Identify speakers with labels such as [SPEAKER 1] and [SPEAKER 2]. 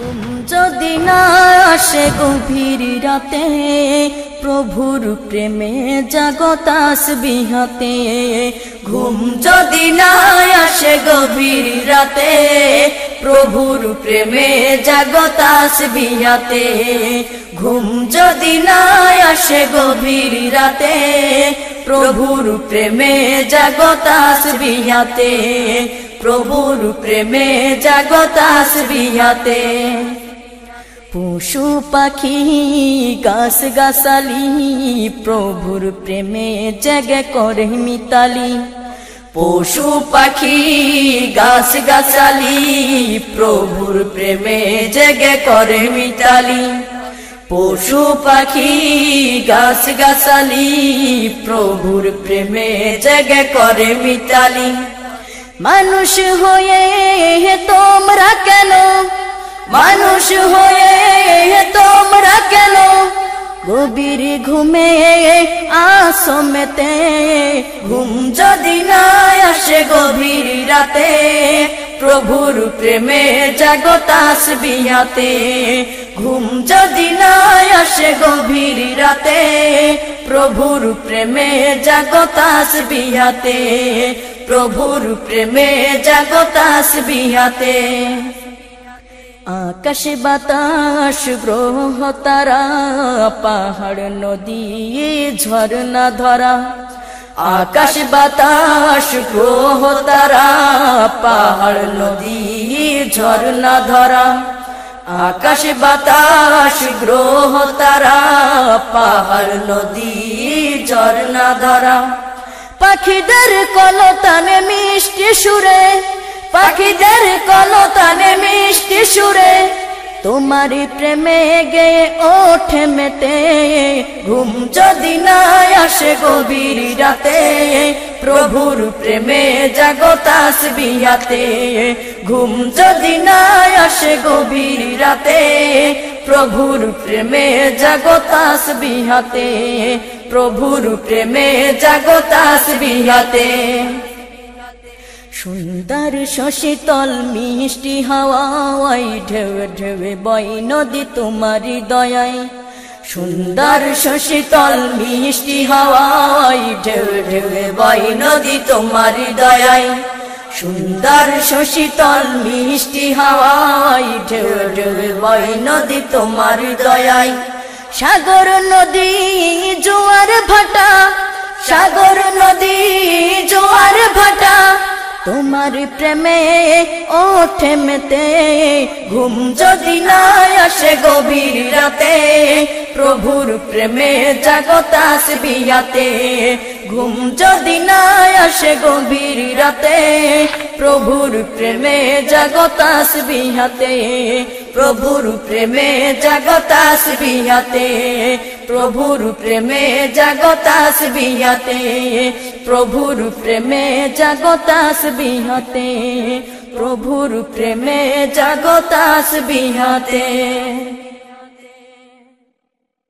[SPEAKER 1] ঘুম যদি না আসে গভীর রাতে, প্রভুর প্রেমে জাগতাস বিহতে ঘুম যদি না আসে গভীর রাতে, প্রভুর প্রেমে জাগতাস বিহাতে ঘুম যদি না আসে গভীর রাতে প্রভুর প্রেমে জাগতাস বিহাতে প্রভুর প্রেমে জাগতাস বিহাতে পশু পাখি, গাছ গাছালি, প্রভুর প্রেমে জেগে করে মিতালি। পশু পাখি, গাছ গাছালি, প্রভুর প্রেমে জেগে করে মিতালি। পশু পাখি গাছ গাছালি প্রভুর প্রেমে জেগে করে মিতালি। মানুষ হয়ে তোমরা কেন? মানুষ হয়ে তোমরা কেন? গভীর ঘুমে আসমেতে ঘুম যদি না আসে গভীর রাতে, প্রভুর প্রেমে জাগতাস বিয়াতে ঘুম যদি না আসে গভীর রাতে, প্রভুর প্রেমে জাগতাস বিয়াতে প্রভুর প্রেমে জাগতাস বিহাতে আকাশ বাতাস, গ্রহ তারা, পাহাড়, নদী, ঝর্ণা ধরা। আকাশ বাতাস, গ্রহ তারা, পাহাড়, নদী, ঝর্ণা ধরা। আকাশ বাতাস, গ্রহ তারা, পাহাড়, নদী, ঝর্ণা ধরা। পাখিদের কলতানে মিষ্টি সুরে, পাখিদের কলতানে মিষ্টি সুরে। তোমারি প্রেমে গে ওঠে মেতে। ঘুম যদি না আসে গভীর রাতে, প্রভুর প্রেমে জাগতাস বিয়াতে ঘুম যদি না আসে গভীর রাতে, প্রভুর প্রেমে জাগতাস বিহাতে প্রভুর প্রেমে জাগতাস বিহাতে সুন্দর শশীতল মিষ্টি হাওয়াই ঢেউ ঢেউ বই নদী তোমারি দয়াই সুন্দর শশীতল মিষ্টি হাওয়াই ঢেউ ঢেউ বই নদী তোমারি দয়াই সুন্দর শশীতল মিষ্টি হাওয়াই ঢেউ ঢেউ বই নদী তোমারি দয়াই সাগর নদী জোয়ার ভাটা, সাগর নদী তোমার প্রেমে ও থেমেতে ঘুম যদি না আসে গভীর রাতে প্রভুর প্রেমে জাগতাস বিয়াতে ঘুম যদি না আসে গভীর রাতে, প্রভুর প্রেমে জাগতাস বিহাতে প্রভুর প্রেমে জাগতাস বিহাতে প্রভুর প্রেমে জাগতাস বিহাতে প্রভুর প্রেমে জাগতাস বিহাতে প্রভুর প্রেমে জাগতাস বিহাতে